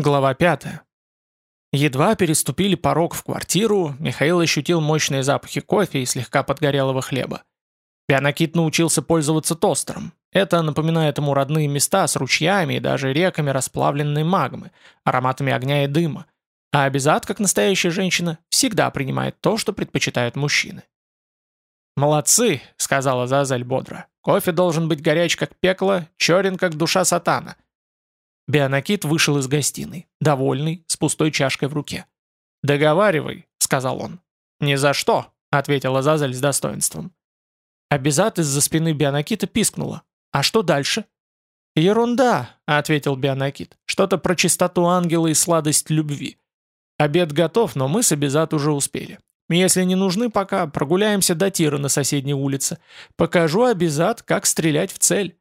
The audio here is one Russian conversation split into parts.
Глава 5. Едва переступили порог в квартиру, Михаил ощутил мощные запахи кофе и слегка подгорелого хлеба. Пианокит научился пользоваться тостером. Это напоминает ему родные места с ручьями и даже реками расплавленной магмы, ароматами огня и дыма. А Абизад, как настоящая женщина, всегда принимает то, что предпочитают мужчины. «Молодцы», — сказала Зазель бодро. «Кофе должен быть горяч, как пекло, черен, как душа сатана». Бионакит вышел из гостиной, довольный, с пустой чашкой в руке. «Договаривай», — сказал он. «Ни за что», — ответила Зазель с достоинством. Абизат из-за спины Бионакита пискнула. «А что дальше?» «Ерунда», — ответил Бионакит. «Что-то про чистоту ангела и сладость любви. Обед готов, но мы с Абизат уже успели. Если не нужны пока, прогуляемся до тира на соседней улице. Покажу Абизат, как стрелять в цель».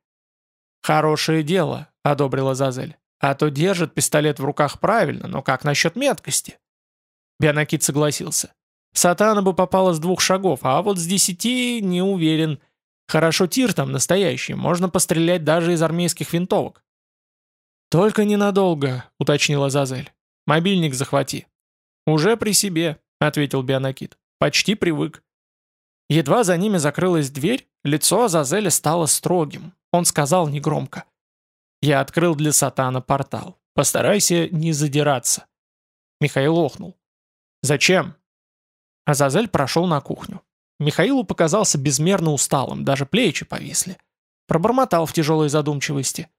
«Хорошее дело», — одобрила Зазель. «А то держит пистолет в руках правильно, но как насчет меткости?» Бионакит согласился. «Сатана бы попала с двух шагов, а вот с десяти не уверен. Хорошо тир там настоящий, можно пострелять даже из армейских винтовок». «Только ненадолго», — уточнила Зазель. «Мобильник захвати». «Уже при себе», — ответил Бионакит. «Почти привык». Едва за ними закрылась дверь, лицо Азазеля стало строгим. Он сказал негромко. Я открыл для сатана портал. Постарайся не задираться. Михаил охнул. Зачем? Азазель прошел на кухню. Михаилу показался безмерно усталым, даже плечи повисли. Пробормотал в тяжелой задумчивости.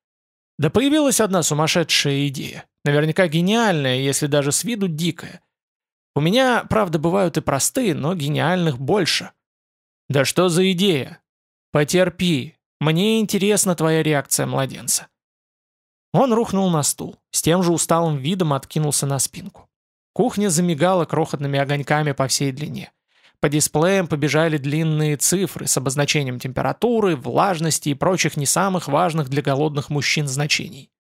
Да появилась одна сумасшедшая идея. Наверняка гениальная, если даже с виду дикая. У меня, правда, бывают и простые, но гениальных больше. Да что за идея? Потерпи. Мне интересна твоя реакция, младенца. Он рухнул на стул, с тем же усталым видом откинулся на спинку. Кухня замигала крохотными огоньками по всей длине. По дисплеям побежали длинные цифры с обозначением температуры, влажности и прочих не самых важных для голодных мужчин значений.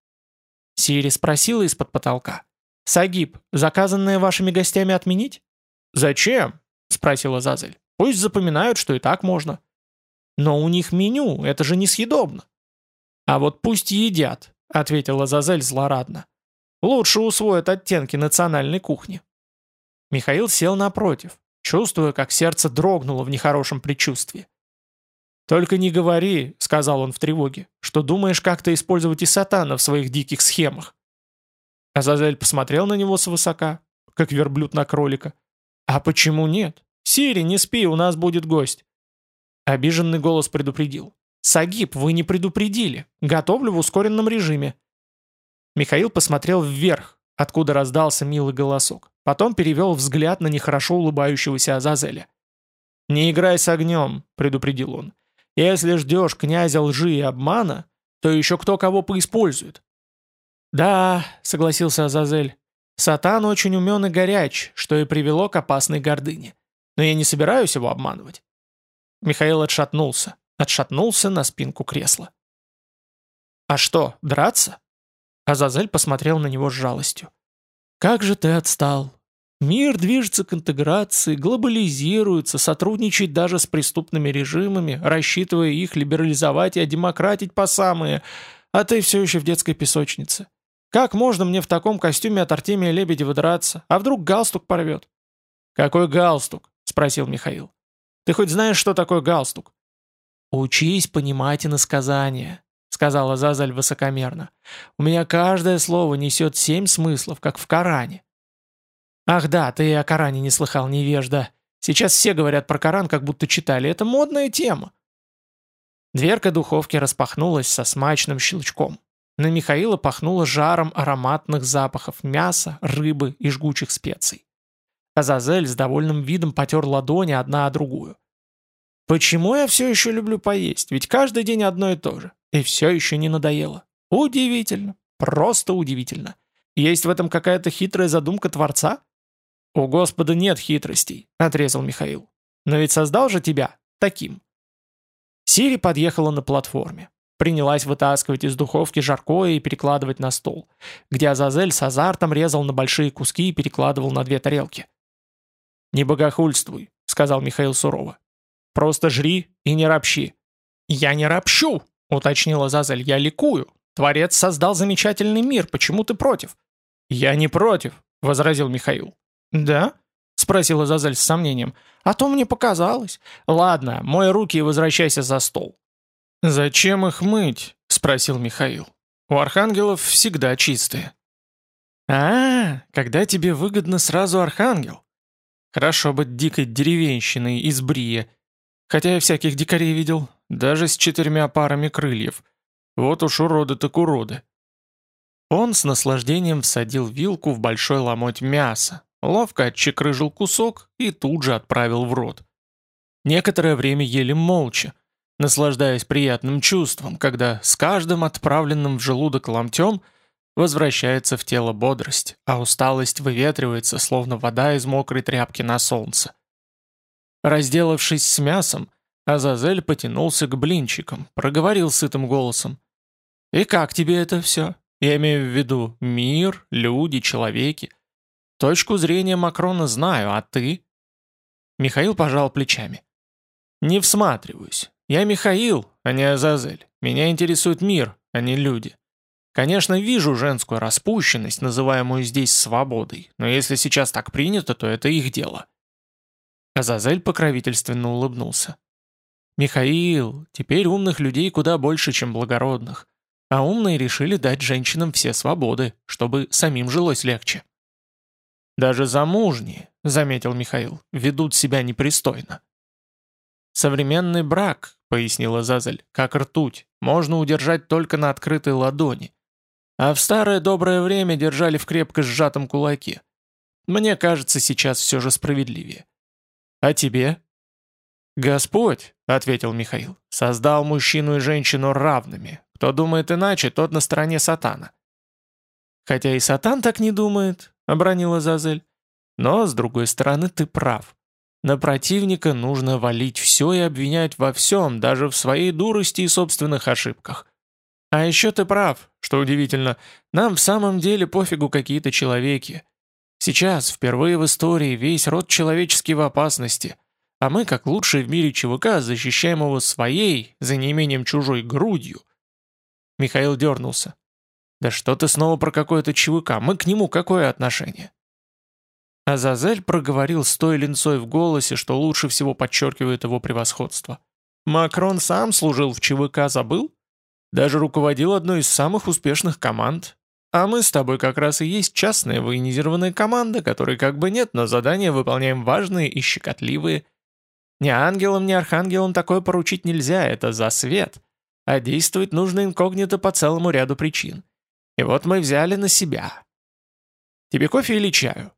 Сири спросила из-под потолка. «Сагиб, заказанное вашими гостями отменить?» «Зачем?» — спросила Зазель. «Пусть запоминают, что и так можно». «Но у них меню, это же несъедобно». «А вот пусть едят, — ответила Зазель злорадно. «Лучше усвоят оттенки национальной кухни». Михаил сел напротив, чувствуя, как сердце дрогнуло в нехорошем предчувствии. «Только не говори», — сказал он в тревоге, «что думаешь как-то использовать и сатана в своих диких схемах». Азазель посмотрел на него свысока, как верблюд на кролика. «А почему нет? Сири, не спи, у нас будет гость». Обиженный голос предупредил. «Сагиб, вы не предупредили. Готовлю в ускоренном режиме». Михаил посмотрел вверх, откуда раздался милый голосок. Потом перевел взгляд на нехорошо улыбающегося Азазеля. «Не играй с огнем», — предупредил он. «Если ждешь князя лжи и обмана, то еще кто кого поиспользует». «Да», — согласился Азазель, — «сатан очень умен и горяч, что и привело к опасной гордыне. Но я не собираюсь его обманывать». Михаил отшатнулся отшатнулся на спинку кресла. «А что, драться?» Азазель посмотрел на него с жалостью. «Как же ты отстал! Мир движется к интеграции, глобализируется, сотрудничает даже с преступными режимами, рассчитывая их либерализовать и одемократить по самые, а ты все еще в детской песочнице. Как можно мне в таком костюме от Артемия Лебедева драться? А вдруг галстук порвет?» «Какой галстук?» — спросил Михаил. «Ты хоть знаешь, что такое галстук?» «Учись понимать иносказания», — сказала Зазаль высокомерно. «У меня каждое слово несет семь смыслов, как в Коране». «Ах да, ты о Коране не слыхал, невежда. Сейчас все говорят про Коран, как будто читали. Это модная тема». Дверка духовки распахнулась со смачным щелчком. На Михаила пахнуло жаром ароматных запахов мяса, рыбы и жгучих специй. Азазель с довольным видом потер ладони одна о другую. Почему я все еще люблю поесть? Ведь каждый день одно и то же. И все еще не надоело. Удивительно. Просто удивительно. Есть в этом какая-то хитрая задумка Творца? У Господа нет хитростей, отрезал Михаил. Но ведь создал же тебя таким. Сири подъехала на платформе. Принялась вытаскивать из духовки жаркое и перекладывать на стол, где Азазель с азартом резал на большие куски и перекладывал на две тарелки. «Не богохульствуй», — сказал Михаил сурово. Просто жри и не ропщи». «Я не ропщу», — уточнила Зазель, — «я ликую. Творец создал замечательный мир, почему ты против?» «Я не против», — возразил Михаил. «Да?» — спросила Зазель с сомнением. «А то мне показалось. Ладно, мой руки и возвращайся за стол». «Зачем их мыть?» — спросил Михаил. «У архангелов всегда чистые». «А, когда тебе выгодно сразу архангел?» «Хорошо быть дикой деревенщиной из Брия. Хотя я всяких дикарей видел, даже с четырьмя парами крыльев. Вот уж уроды так уроды». Он с наслаждением всадил вилку в большой ломоть мяса, ловко отчекрыжил кусок и тут же отправил в рот. Некоторое время ели молча, наслаждаясь приятным чувством, когда с каждым отправленным в желудок ломтем возвращается в тело бодрость, а усталость выветривается, словно вода из мокрой тряпки на солнце. Разделавшись с мясом, Азазель потянулся к блинчикам, проговорил сытым голосом. «И как тебе это все? Я имею в виду мир, люди, человеки. Точку зрения Макрона знаю, а ты?» Михаил пожал плечами. «Не всматриваюсь. Я Михаил, а не Азазель. Меня интересует мир, а не люди. Конечно, вижу женскую распущенность, называемую здесь свободой, но если сейчас так принято, то это их дело». Азазель покровительственно улыбнулся. «Михаил, теперь умных людей куда больше, чем благородных, а умные решили дать женщинам все свободы, чтобы самим жилось легче». «Даже замужние», — заметил Михаил, — «ведут себя непристойно». «Современный брак», — пояснила Зазель, — «как ртуть, можно удержать только на открытой ладони. А в старое доброе время держали в крепко сжатом кулаке. Мне кажется, сейчас все же справедливее. А тебе?» «Господь», — ответил Михаил, — «создал мужчину и женщину равными. Кто думает иначе, тот на стороне сатана». «Хотя и сатан так не думает», — обронила Зазель. «Но, с другой стороны, ты прав. На противника нужно валить все и обвинять во всем, даже в своей дурости и собственных ошибках. А еще ты прав, что удивительно, нам в самом деле пофигу какие-то человеки. Сейчас, впервые в истории, весь род человеческий в опасности, а мы, как лучшие в мире ЧВК, защищаем его своей, за неимением чужой, грудью. Михаил дернулся. «Да что ты снова про какое-то ЧВК? Мы к нему какое отношение?» Азазель проговорил с той линцой в голосе, что лучше всего подчеркивает его превосходство. «Макрон сам служил в ЧВК, забыл? Даже руководил одной из самых успешных команд. А мы с тобой как раз и есть частная военизированная команда, которой как бы нет, но задания выполняем важные и щекотливые. Ни ангелам, ни архангелам такое поручить нельзя, это за свет. А действовать нужно инкогнито по целому ряду причин. И вот мы взяли на себя. Тебе кофе или чаю?»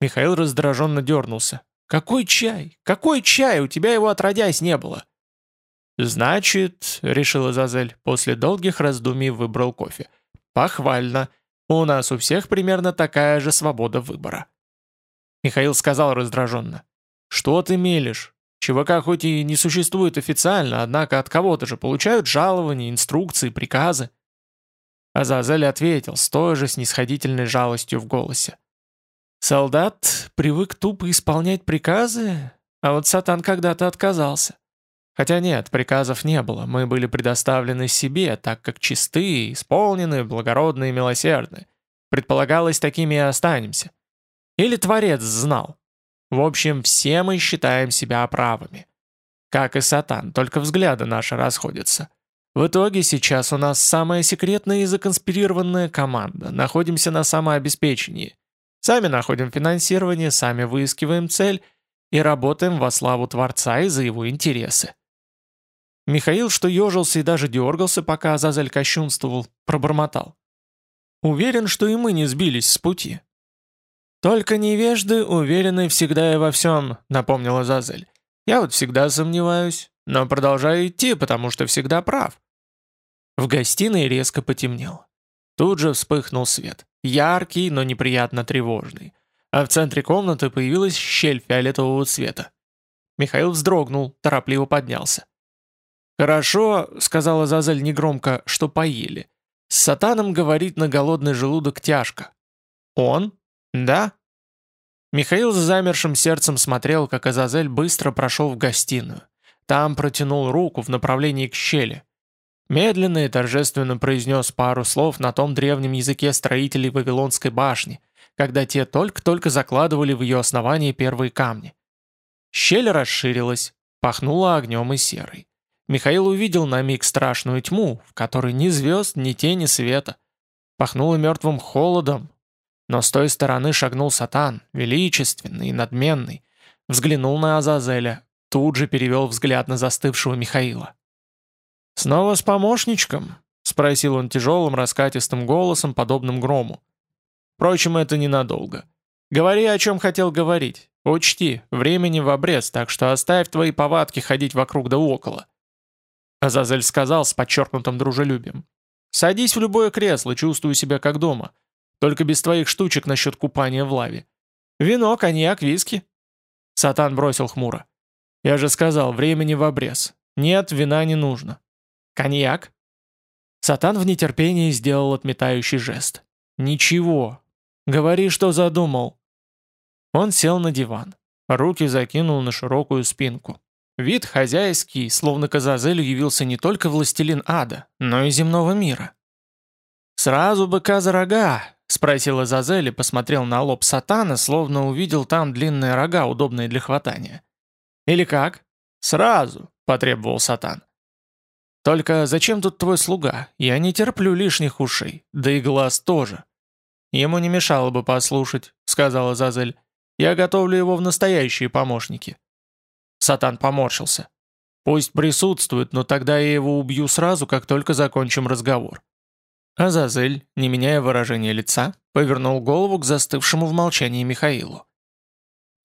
Михаил раздраженно дернулся. «Какой чай? Какой чай? У тебя его отродясь не было!» «Значит, — решила Зазель, — после долгих раздумий выбрал кофе. Похвально. У нас у всех примерно такая же свобода выбора». Михаил сказал раздраженно. «Что ты мелешь? ЧВК хоть и не существует официально, однако от кого-то же получают жалования, инструкции, приказы». Азазель ответил с той же снисходительной жалостью в голосе. Солдат привык тупо исполнять приказы, а вот Сатан когда-то отказался. Хотя нет, приказов не было, мы были предоставлены себе, так как чистые, исполнены, благородные и милосердны. Предполагалось, такими и останемся. Или Творец знал. В общем, все мы считаем себя правыми. Как и Сатан, только взгляды наши расходятся. В итоге сейчас у нас самая секретная и законспирированная команда. Находимся на самообеспечении. Сами находим финансирование, сами выискиваем цель и работаем во славу Творца и за его интересы. Михаил, что ежился и даже дергался, пока Азазель кощунствовал, пробормотал. Уверен, что и мы не сбились с пути. «Только невежды уверены всегда и во всем», — напомнила Зазель. «Я вот всегда сомневаюсь, но продолжаю идти, потому что всегда прав». В гостиной резко потемнело. Тут же вспыхнул свет. Яркий, но неприятно тревожный. А в центре комнаты появилась щель фиолетового цвета. Михаил вздрогнул, торопливо поднялся. «Хорошо», — сказала Зазель негромко, — «что поели. С сатаном говорить на голодный желудок тяжко». «Он? Да?» Михаил с замершим сердцем смотрел, как Азазель быстро прошел в гостиную. Там протянул руку в направлении к щели. медленно и торжественно произнес пару слов на том древнем языке строителей Вавилонской башни, когда те только-только закладывали в ее основании первые камни. Щель расширилась, пахнула огнем и серой. Михаил увидел на миг страшную тьму, в которой ни звезд, ни тени света. Пахнуло мертвым холодом, но с той стороны шагнул сатан, величественный и надменный, взглянул на Азазеля, тут же перевел взгляд на застывшего Михаила. «Снова с помощничком?» — спросил он тяжелым раскатистым голосом, подобным грому. «Впрочем, это ненадолго. Говори, о чем хотел говорить. Учти, времени в обрез, так что оставь твои повадки ходить вокруг да около». Азазель сказал с подчеркнутым дружелюбием. «Садись в любое кресло, чувствую себя как дома. Только без твоих штучек насчет купания в лаве. Вино, коньяк, виски». Сатан бросил хмуро. «Я же сказал, времени в обрез. Нет, вина не нужно. Коньяк?» Сатан в нетерпении сделал отметающий жест. «Ничего. Говори, что задумал». Он сел на диван. Руки закинул на широкую спинку. Вид хозяйский, словно к Азазелю явился не только властелин ада, но и земного мира. «Сразу быка за рога!» — спросил Азазель и посмотрел на лоб сатана, словно увидел там длинные рога, удобные для хватания. «Или как?» «Сразу!» — потребовал сатан. «Только зачем тут твой слуга? Я не терплю лишних ушей, да и глаз тоже». «Ему не мешало бы послушать», — сказала Зазель. «Я готовлю его в настоящие помощники». Сатан поморщился. «Пусть присутствует, но тогда я его убью сразу, как только закончим разговор». Азазель, не меняя выражения лица, повернул голову к застывшему в молчании Михаилу.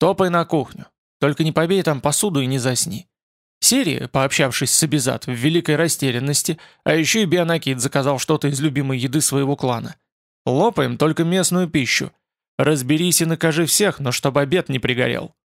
«Топай на кухню. Только не побей там посуду и не засни. Сирия, пообщавшись с Абизат в великой растерянности, а еще и Бионакит заказал что-то из любимой еды своего клана. Лопаем только местную пищу. Разберись и накажи всех, но чтобы обед не пригорел.